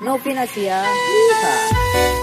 Novinasia. Yeehaw.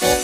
な